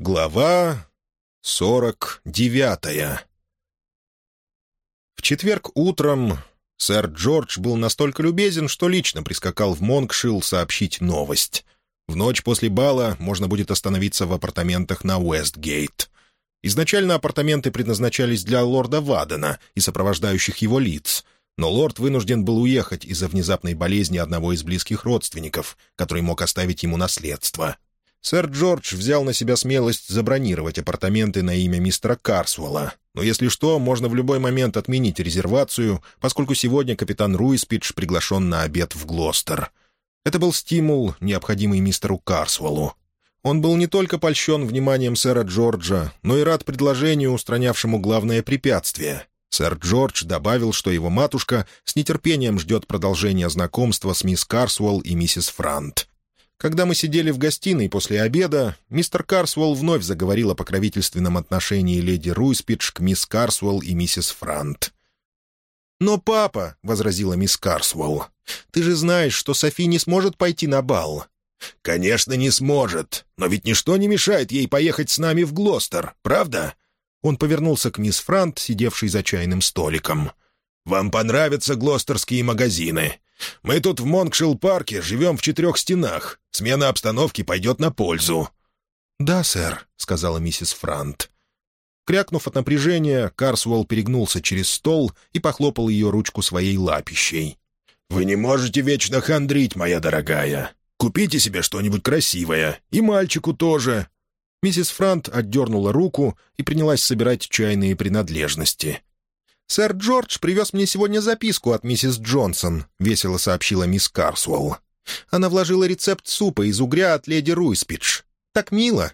Глава сорок девятая В четверг утром сэр Джордж был настолько любезен, что лично прискакал в Монкшилл сообщить новость. В ночь после бала можно будет остановиться в апартаментах на Уэстгейт. Изначально апартаменты предназначались для лорда Вадена и сопровождающих его лиц, но лорд вынужден был уехать из-за внезапной болезни одного из близких родственников, который мог оставить ему наследство — Сэр Джордж взял на себя смелость забронировать апартаменты на имя мистера Карсуэлла. Но если что, можно в любой момент отменить резервацию, поскольку сегодня капитан Руиспидж приглашен на обед в Глостер. Это был стимул, необходимый мистеру Карсуэллу. Он был не только польщен вниманием сэра Джорджа, но и рад предложению, устранявшему главное препятствие. Сэр Джордж добавил, что его матушка с нетерпением ждет продолжения знакомства с мисс Карсуэлл и миссис Франт. Когда мы сидели в гостиной после обеда, мистер Карсвелл вновь заговорил о покровительственном отношении леди Руиспидж к мисс Карсвелл и миссис Франт. «Но, папа», — возразила мисс Карсвелл, — «ты же знаешь, что Софи не сможет пойти на бал». «Конечно, не сможет. Но ведь ничто не мешает ей поехать с нами в Глостер, правда?» Он повернулся к мисс Франт, сидевшей за чайным столиком. «Вам понравятся глостерские магазины. Мы тут в Монкшилл-парке живем в четырех стенах. Смена обстановки пойдет на пользу». «Да, сэр», — сказала миссис Франт. Крякнув от напряжения, Карсуэлл перегнулся через стол и похлопал ее ручку своей лапищей. «Вы не можете вечно хандрить, моя дорогая. Купите себе что-нибудь красивое. И мальчику тоже». Миссис Франт отдернула руку и принялась собирать чайные принадлежности. «Сэр Джордж привез мне сегодня записку от миссис Джонсон», — весело сообщила мисс Карсуэлл. «Она вложила рецепт супа из угря от леди Руиспидж. Так мило.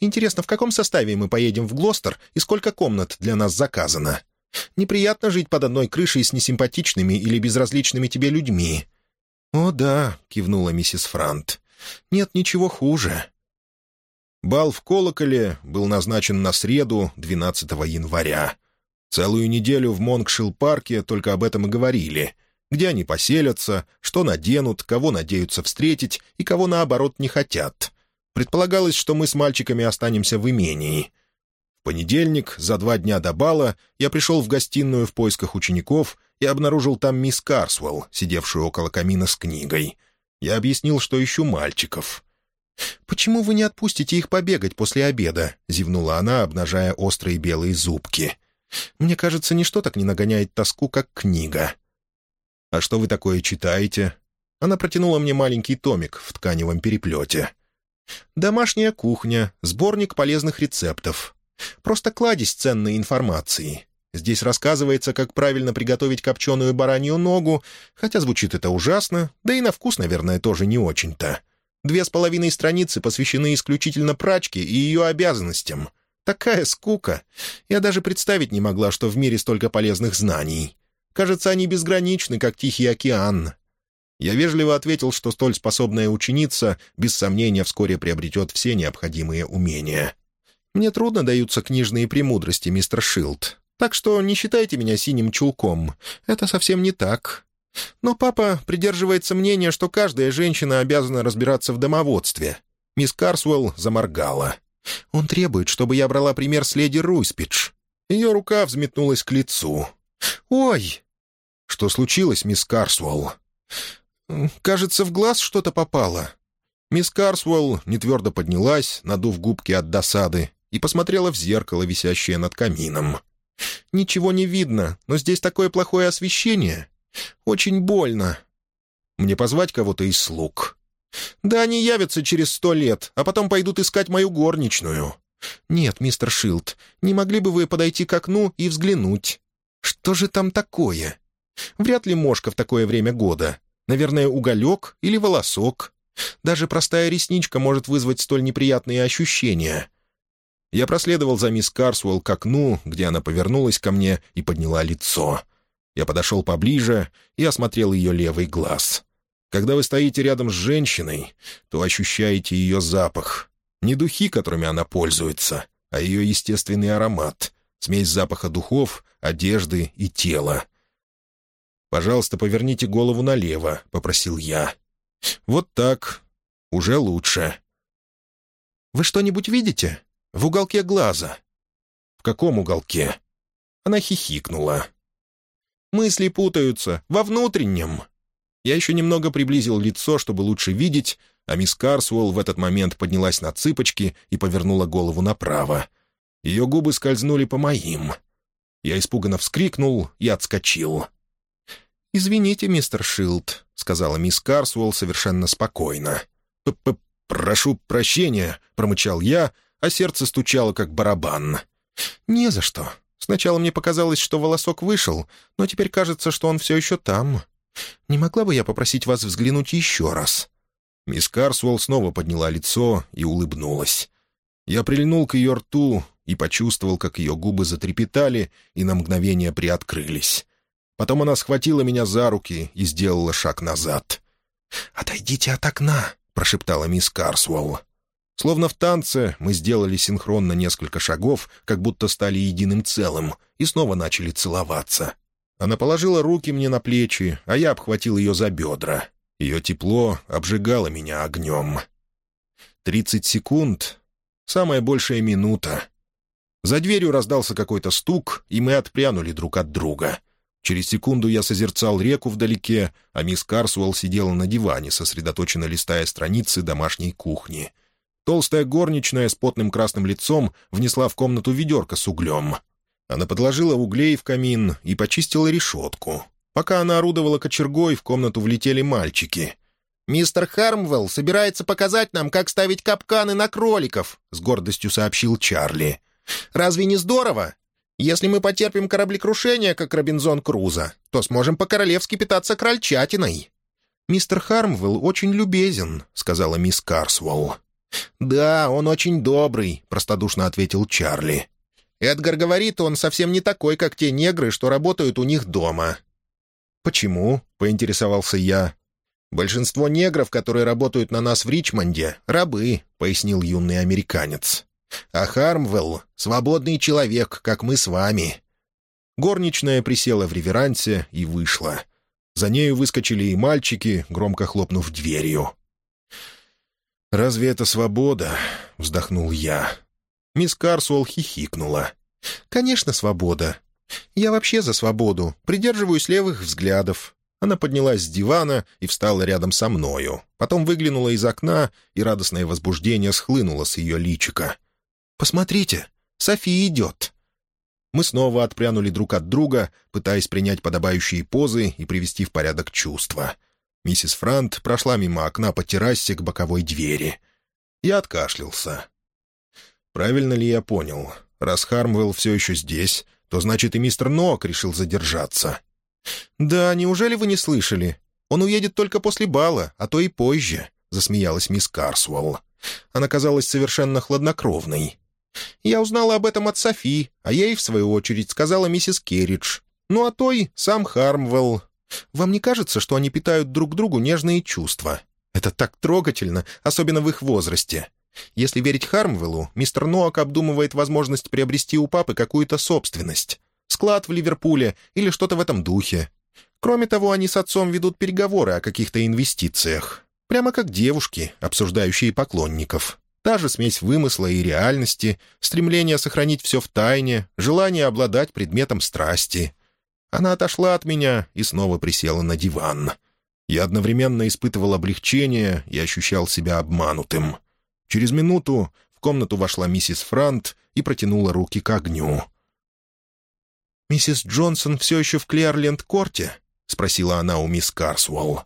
Интересно, в каком составе мы поедем в Глостер и сколько комнат для нас заказано? Неприятно жить под одной крышей с несимпатичными или безразличными тебе людьми». «О, да», — кивнула миссис Франт. «Нет ничего хуже». Бал в колоколе был назначен на среду, 12 января. Целую неделю в Монкшилл-парке только об этом и говорили. Где они поселятся, что наденут, кого надеются встретить и кого, наоборот, не хотят. Предполагалось, что мы с мальчиками останемся в имении. В понедельник, за два дня до бала, я пришел в гостиную в поисках учеников и обнаружил там мисс Карсвелл, сидевшую около камина с книгой. Я объяснил, что ищу мальчиков. «Почему вы не отпустите их побегать после обеда?» — зевнула она, обнажая острые белые зубки. Мне кажется, ничто так не нагоняет тоску, как книга. «А что вы такое читаете?» Она протянула мне маленький томик в тканевом переплете. «Домашняя кухня, сборник полезных рецептов. Просто кладезь ценной информации. Здесь рассказывается, как правильно приготовить копченую баранью ногу, хотя звучит это ужасно, да и на вкус, наверное, тоже не очень-то. Две с половиной страницы посвящены исключительно прачке и ее обязанностям. Такая скука! Я даже представить не могла, что в мире столько полезных знаний. Кажется, они безграничны, как Тихий океан. Я вежливо ответил, что столь способная ученица, без сомнения, вскоре приобретет все необходимые умения. Мне трудно даются книжные премудрости, мистер Шилд. Так что не считайте меня синим чулком. Это совсем не так. Но папа придерживается мнения, что каждая женщина обязана разбираться в домоводстве. Мисс Карсуэлл заморгала. Он требует, чтобы я брала пример с леди Руйспидж». Ее рука взметнулась к лицу. «Ой!» «Что случилось, мисс Карсуэлл?» «Кажется, в глаз что-то попало». Мисс Карсуэлл нетвердо поднялась, надув губки от досады, и посмотрела в зеркало, висящее над камином. «Ничего не видно, но здесь такое плохое освещение. Очень больно. Мне позвать кого-то из слуг?» Да они явятся через сто лет, а потом пойдут искать мою горничную. Нет, мистер Шилд, не могли бы вы подойти к окну и взглянуть? Что же там такое? Вряд ли мошка в такое время года. Наверное, уголек или волосок. Даже простая ресничка может вызвать столь неприятные ощущения. Я проследовал за мисс Карсуэлл к окну, где она повернулась ко мне и подняла лицо. Я подошел поближе и осмотрел ее левый глаз. Когда вы стоите рядом с женщиной, то ощущаете ее запах. Не духи, которыми она пользуется, а ее естественный аромат, смесь запаха духов, одежды и тела. «Пожалуйста, поверните голову налево», — попросил я. «Вот так. Уже лучше». «Вы что-нибудь видите?» в уголке глаза». «В каком уголке?» Она хихикнула. «Мысли путаются. Во внутреннем». Я еще немного приблизил лицо, чтобы лучше видеть, а мисс Карсуэлл в этот момент поднялась на цыпочки и повернула голову направо. Ее губы скользнули по моим. Я испуганно вскрикнул и отскочил. «Извините, мистер Шилд», — сказала мисс Карсуэлл совершенно спокойно. П -п «Прошу прощения», — промычал я, а сердце стучало, как барабан. «Не за что. Сначала мне показалось, что волосок вышел, но теперь кажется, что он все еще там. Не могла бы я попросить вас взглянуть еще раз?» Мисс Карсуэлл снова подняла лицо и улыбнулась. Я прильнул к ее рту и почувствовал, как ее губы затрепетали и на мгновение приоткрылись. Потом она схватила меня за руки и сделала шаг назад. «Отойдите от окна», — прошептала мисс Карсуэлл. Словно в танце мы сделали синхронно несколько шагов, как будто стали единым целым, и снова начали целоваться. Она положила руки мне на плечи, а я обхватил ее за бедра. Ее тепло обжигало меня огнем. Тридцать секунд — самая большая минута. За дверью раздался какой-то стук, и мы отпрянули друг от друга. Через секунду я созерцал реку вдалеке, а мисс Карсуэлл сидела на диване, сосредоточенно листая страницы домашней кухни. Толстая горничная с потным красным лицом внесла в комнату ведерко с углем. Она подложила углей в камин и почистила решетку. Пока она орудовала кочергой, в комнату влетели мальчики. «Мистер Хармвелл собирается показать нам, как ставить капканы на кроликов», — с гордостью сообщил Чарли. «Разве не здорово? Если мы потерпим кораблекрушение, как Робинзон Крузо, то сможем по-королевски питаться крольчатиной». «Мистер Хармвелл очень любезен», — сказала мисс Карсвелл. «Да, он очень добрый», — простодушно ответил Чарли. «Эдгар говорит, он совсем не такой, как те негры, что работают у них дома. «Почему?» — поинтересовался я. «Большинство негров, которые работают на нас в Ричмонде, — рабы», — пояснил юный американец. «А Хармвелл — свободный человек, как мы с вами». Горничная присела в реверансе и вышла. За нею выскочили и мальчики, громко хлопнув дверью. «Разве это свобода?» — вздохнул я. Мисс Карсуэлл хихикнула. «Конечно, свобода. «Я вообще за свободу, придерживаюсь левых взглядов». Она поднялась с дивана и встала рядом со мною. Потом выглянула из окна, и радостное возбуждение схлынуло с ее личика. «Посмотрите, София идет!» Мы снова отпрянули друг от друга, пытаясь принять подобающие позы и привести в порядок чувства. Миссис Франт прошла мимо окна по террасе к боковой двери. Я откашлялся. Правильно ли я понял? Раз Хармвелл все еще здесь, то значит и мистер Ноак решил задержаться. «Да, неужели вы не слышали? Он уедет только после бала, а то и позже», — засмеялась мисс Карсуэлл. Она казалась совершенно хладнокровной. «Я узнала об этом от Софи, а ей, в свою очередь, сказала миссис Керридж. Ну а той — сам Хармвелл. Вам не кажется, что они питают друг другу нежные чувства? Это так трогательно, особенно в их возрасте. Если верить Хармвеллу, мистер Ноак обдумывает возможность приобрести у папы какую-то собственность. Склад в Ливерпуле или что-то в этом духе. Кроме того, они с отцом ведут переговоры о каких-то инвестициях. Прямо как девушки, обсуждающие поклонников. Та же смесь вымысла и реальности, стремление сохранить все в тайне, желание обладать предметом страсти. Она отошла от меня и снова присела на диван. Я одновременно испытывал облегчение и ощущал себя обманутым. Через минуту в комнату вошла миссис Франт и протянула руки к огню. «Миссис Джонсон все еще в Клиарленд-корте?» — спросила она у мисс Карсуэлл.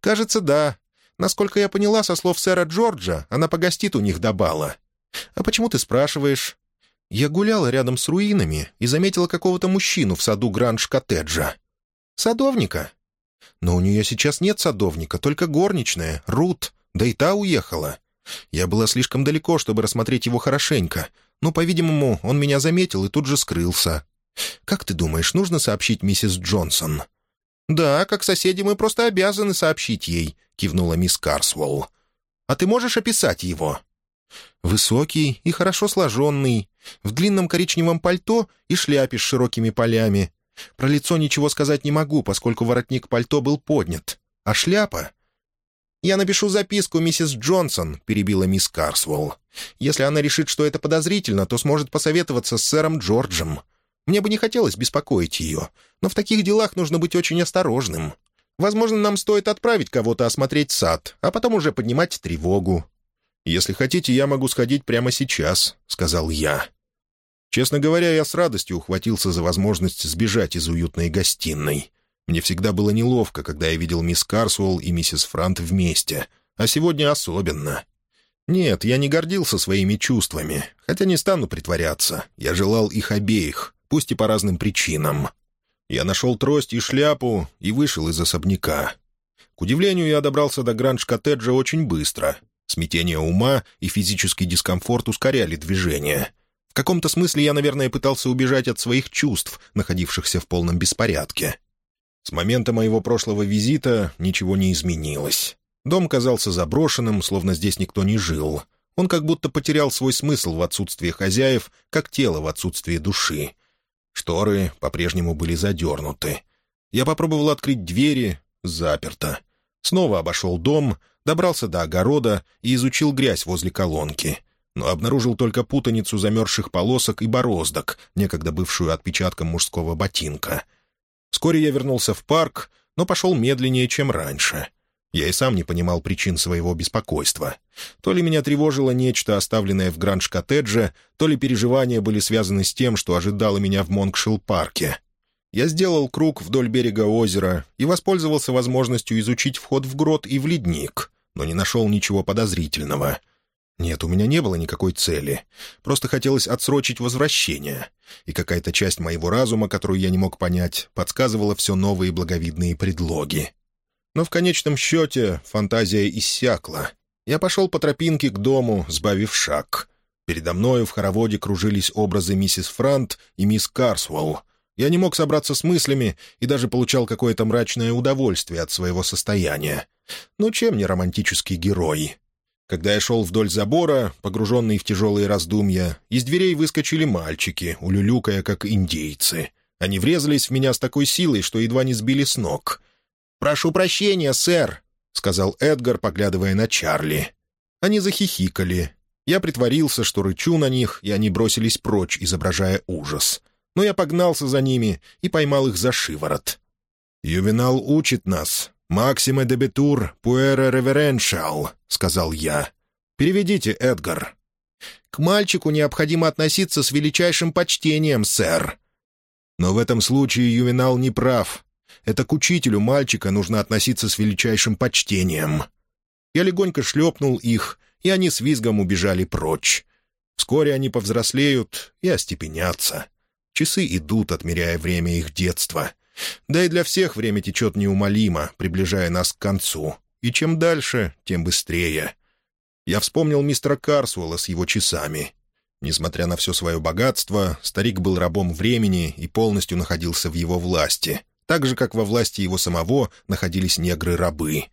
«Кажется, да. Насколько я поняла, со слов сэра Джорджа, она погостит у них до бала. А почему ты спрашиваешь?» «Я гуляла рядом с руинами и заметила какого-то мужчину в саду Гранж-коттеджа». «Садовника?» «Но у нее сейчас нет садовника, только горничная, Рут, да и та уехала. Я была слишком далеко, чтобы рассмотреть его хорошенько, но, по-видимому, он меня заметил и тут же скрылся. Как ты думаешь, нужно сообщить миссис Джонсон?» «Да, как соседи мы просто обязаны сообщить ей», — кивнула мисс Карсволл. «А ты можешь описать его?» «Высокий и хорошо сложенный, в длинном коричневом пальто и шляпе с широкими полями. Про лицо ничего сказать не могу, поскольку воротник пальто был поднят. А шляпа «Я напишу записку, миссис Джонсон», — перебила мисс Карсвелл. «Если она решит, что это подозрительно, то сможет посоветоваться с сэром Джорджем. Мне бы не хотелось беспокоить ее, но в таких делах нужно быть очень осторожным. Возможно, нам стоит отправить кого-то осмотреть сад, а потом уже поднимать тревогу». «Если хотите, я могу сходить прямо сейчас», — сказал я. Честно говоря, я с радостью ухватился за возможность сбежать из уютной гостиной. Мне всегда было неловко, когда я видел мисс Карсуэлл и миссис Франт вместе, а сегодня особенно. Нет, я не гордился своими чувствами, хотя не стану притворяться. Я желал их обеих, пусть и по разным причинам. Я нашел трость и шляпу и вышел из особняка. К удивлению, я добрался до Гранж-коттеджа очень быстро. Смятение ума и физический дискомфорт ускоряли движение. В каком-то смысле я, наверное, пытался убежать от своих чувств, находившихся в полном беспорядке. С момента моего прошлого визита ничего не изменилось. Дом казался заброшенным, словно здесь никто не жил. Он как будто потерял свой смысл в отсутствии хозяев, как тело в отсутствии души. Шторы по-прежнему были задернуты. Я попробовал открыть двери — заперто. Снова обошел дом, добрался до огорода и изучил грязь возле колонки. Но обнаружил только путаницу замерзших полосок и бороздок, некогда бывшую отпечатком мужского ботинка — Вскоре я вернулся в парк, но пошел медленнее, чем раньше. Я и сам не понимал причин своего беспокойства. То ли меня тревожило нечто, оставленное в Гранж-коттедже, то ли переживания были связаны с тем, что ожидало меня в Монкшилл-парке. Я сделал круг вдоль берега озера и воспользовался возможностью изучить вход в грот и в ледник, но не нашел ничего подозрительного. Нет, у меня не было никакой цели. Просто хотелось отсрочить возвращение. И какая-то часть моего разума, которую я не мог понять, подсказывала все новые благовидные предлоги. Но в конечном счете фантазия иссякла. Я пошел по тропинке к дому, сбавив шаг. Передо мною в хороводе кружились образы миссис Франт и мисс Карсуэлл. Я не мог собраться с мыслями и даже получал какое-то мрачное удовольствие от своего состояния. Ну, чем не романтический герой? Когда я шел вдоль забора, погруженный в тяжелые раздумья, из дверей выскочили мальчики, улюлюкая, как индейцы. Они врезались в меня с такой силой, что едва не сбили с ног. «Прошу прощения, сэр», — сказал Эдгар, поглядывая на Чарли. Они захихикали. Я притворился, что рычу на них, и они бросились прочь, изображая ужас. Но я погнался за ними и поймал их за шиворот. «Ювенал учит нас, «Максиме дебитур пуэре ревереншал», — сказал я. «Переведите, Эдгар». «К мальчику необходимо относиться с величайшим почтением, сэр». Но в этом случае Ювенал не прав. Это к учителю мальчика нужно относиться с величайшим почтением. Я легонько шлепнул их, и они с визгом убежали прочь. Вскоре они повзрослеют и остепенятся. Часы идут, отмеряя время их детства. Да и для всех время течет неумолимо, приближая нас к концу. И чем дальше, тем быстрее. Я вспомнил мистера Карсуэлла с его часами. Несмотря на все свое богатство, старик был рабом времени и полностью находился в его власти, так же, как во власти его самого находились негры-рабы.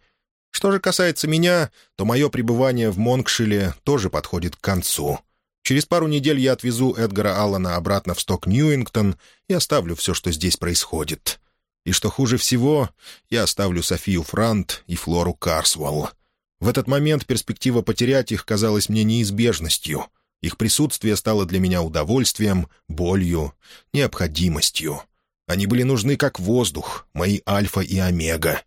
Что же касается меня, то мое пребывание в Монкшиле тоже подходит к концу. Через пару недель я отвезу Эдгара Аллана обратно в сток Ньюингтон и оставлю все, что здесь происходит. И что хуже всего, я оставлю Софию Франт и Флору Карсвелл. В этот момент перспектива потерять их казалась мне неизбежностью. Их присутствие стало для меня удовольствием, болью, необходимостью. Они были нужны как воздух, мои альфа и омега.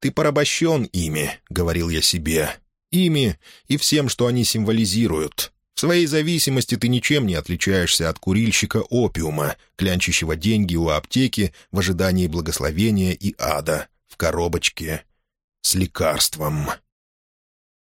«Ты порабощен ими», — говорил я себе. «Ими и всем, что они символизируют. Своей зависимости ты ничем не отличаешься от курильщика опиума, клянчащего деньги у аптеки в ожидании благословения и ада в коробочке с лекарством».